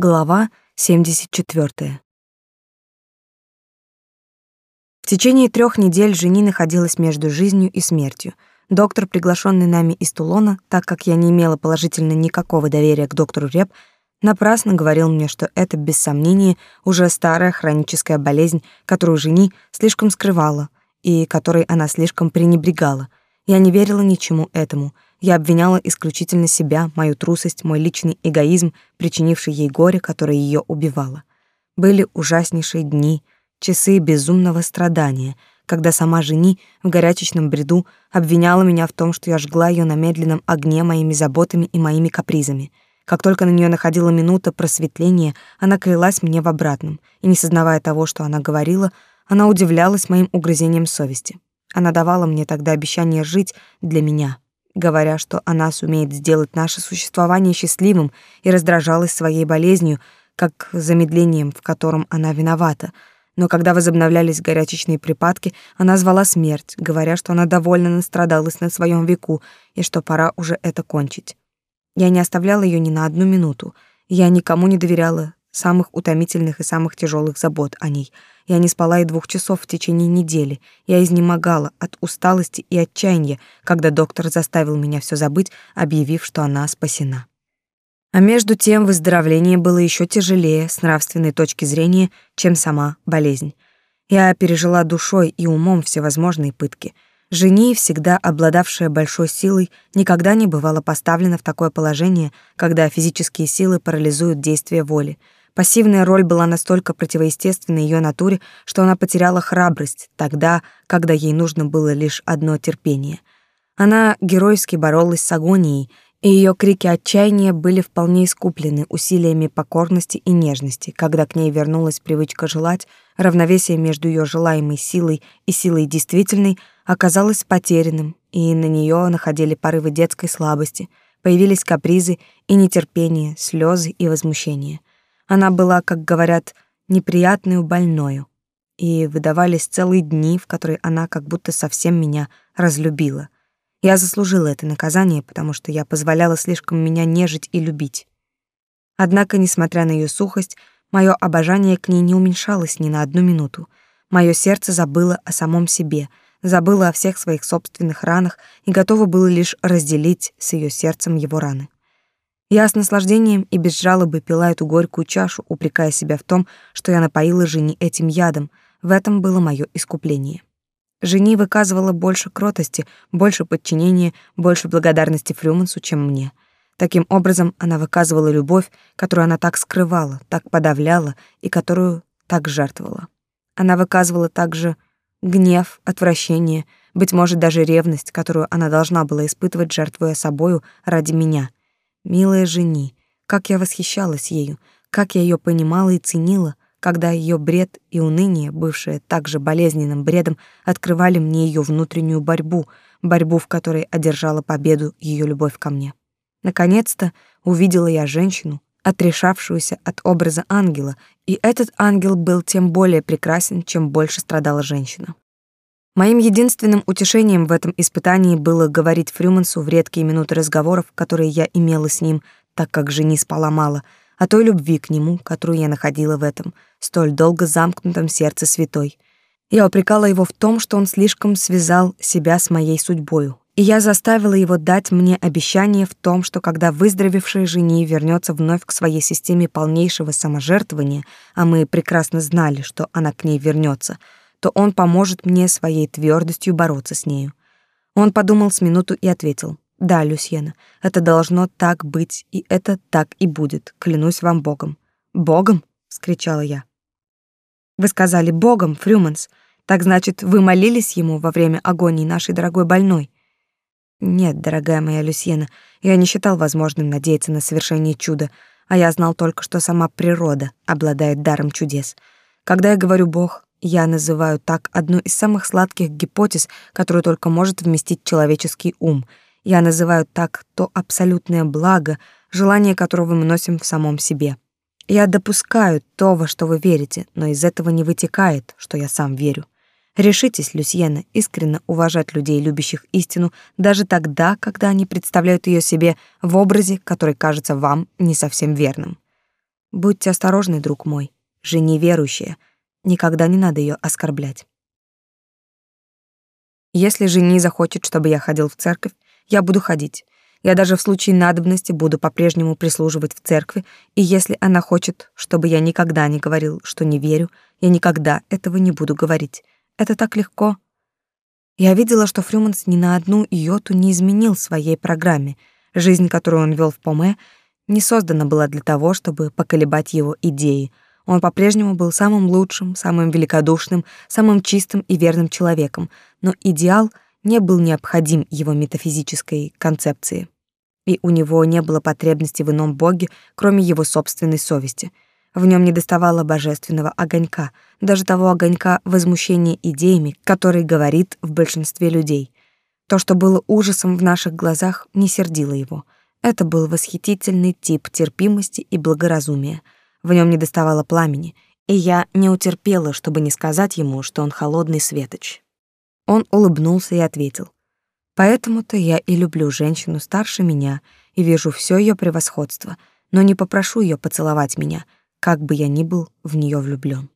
Глава 74. В течение трех недель Жени находилась между жизнью и смертью. Доктор, приглашенный нами из Тулона, так как я не имела положительно никакого доверия к доктору Реп, напрасно говорил мне, что это, без сомнения, уже старая хроническая болезнь, которую Жени слишком скрывала и которой она слишком пренебрегала. Я не верила ничему этому — я обвиняла исключительно себя, мою трусость, мой личный эгоизм, причинивший ей горе, которое ее убивало. Были ужаснейшие дни, часы безумного страдания, когда сама жени в горячечном бреду обвиняла меня в том, что я жгла ее на медленном огне моими заботами и моими капризами. Как только на нее находила минута просветления, она клялась мне в обратном, и не сознавая того, что она говорила, она удивлялась моим угрызениям совести. Она давала мне тогда обещание жить для меня, говоря, что она сумеет сделать наше существование счастливым, и раздражалась своей болезнью, как замедлением, в котором она виновата. Но когда возобновлялись горячечные припадки, она звала смерть, говоря, что она довольно настрадалась на своем веку и что пора уже это кончить. Я не оставляла ее ни на одну минуту. Я никому не доверяла самых утомительных и самых тяжелых забот о ней — я не спала и двух часов в течение недели. Я изнемогала от усталости и отчаяния, когда доктор заставил меня все забыть, объявив, что она спасена. А между тем выздоровление было еще тяжелее с нравственной точки зрения, чем сама болезнь. Я пережила душой и умом всевозможные пытки. Жени, всегда обладавшая большой силой, никогда не бывала поставлена в такое положение, когда физические силы парализуют действие воли — Пассивная роль была настолько противоестественной ее натуре, что она потеряла храбрость тогда, когда ей нужно было лишь одно терпение. Она геройски боролась с агонией, и ее крики отчаяния были вполне искуплены усилиями покорности и нежности, когда к ней вернулась привычка желать, равновесие между ее желаемой силой и силой действительной оказалось потерянным, и на нее находили порывы детской слабости, появились капризы и нетерпение, слезы и возмущение. Она была, как говорят, неприятную больною, и выдавались целые дни, в которые она как будто совсем меня разлюбила. Я заслужила это наказание, потому что я позволяла слишком меня нежить и любить. Однако, несмотря на ее сухость, мое обожание к ней не уменьшалось ни на одну минуту. Мое сердце забыло о самом себе, забыло о всех своих собственных ранах и готово было лишь разделить с ее сердцем его раны. Я с наслаждением и без жалобы пила эту горькую чашу, упрекая себя в том, что я напоила Жени этим ядом. В этом было мое искупление. Жени выказывала больше кротости, больше подчинения, больше благодарности Фрюмансу, чем мне. Таким образом, она выказывала любовь, которую она так скрывала, так подавляла и которую так жертвовала. Она выказывала также гнев, отвращение, быть может, даже ревность, которую она должна была испытывать, жертвуя собою ради меня — Милая жени, как я восхищалась ею, как я ее понимала и ценила, когда ее бред и уныние, бывшие также болезненным бредом, открывали мне ее внутреннюю борьбу, борьбу, в которой одержала победу ее любовь ко мне. Наконец-то увидела я женщину, отрешавшуюся от образа ангела, и этот ангел был тем более прекрасен, чем больше страдала женщина. Моим единственным утешением в этом испытании было говорить Фрюмансу в редкие минуты разговоров, которые я имела с ним, так как жени спала мало, о той любви к нему, которую я находила в этом, столь долго замкнутом сердце святой. Я упрекала его в том, что он слишком связал себя с моей судьбою, и я заставила его дать мне обещание в том, что когда выздоровевшая жени вернется вновь к своей системе полнейшего саможертвования, а мы прекрасно знали, что она к ней вернется — то он поможет мне своей твердостью бороться с нею. Он подумал с минуту и ответил: "Да, Люсьена, это должно так быть, и это так и будет, клянусь вам Богом". "Богом?" вскричала я. "Вы сказали Богом, Фрюманс. Так значит, вы молились ему во время агонии нашей дорогой больной?" Нет, дорогая моя Люсьена, я не считал возможным надеяться на совершение чуда, а я знал только, что сама природа обладает даром чудес. Когда я говорю Бог, я называю так одну из самых сладких гипотез, которую только может вместить человеческий ум. Я называю так то абсолютное благо, желание которого мы носим в самом себе. Я допускаю то, во что вы верите, но из этого не вытекает, что я сам верю. Решитесь, Люсьена, искренне уважать людей, любящих истину, даже тогда, когда они представляют ее себе в образе, который кажется вам не совсем верным. Будьте осторожны, друг мой. Жени верующая. Никогда не надо ее оскорблять. Если жени захочет, чтобы я ходил в церковь, я буду ходить. Я даже в случае надобности буду по-прежнему прислуживать в церкви, и если она хочет, чтобы я никогда не говорил, что не верю, я никогда этого не буду говорить. Это так легко. Я видела, что Фрюманс ни на одну йоту не изменил своей программе. Жизнь, которую он вел в Поме, не создана была для того, чтобы поколебать его идеи. Он по-прежнему был самым лучшим, самым великодушным, самым чистым и верным человеком, но идеал — не был необходим его метафизической концепции, и у него не было потребности в ином боге, кроме его собственной совести. В нем не доставало божественного огонька, даже того огонька возмущения идеями, который говорит в большинстве людей. То, что было ужасом в наших глазах, не сердило его. Это был восхитительный тип терпимости и благоразумия. В нем не доставало пламени, и я не утерпела, чтобы не сказать ему, что он холодный светоч. Он улыбнулся и ответил: "Поэтому-то я и люблю женщину старше меня и вижу все ее превосходство, но не попрошу ее поцеловать меня, как бы я ни был в нее влюблён".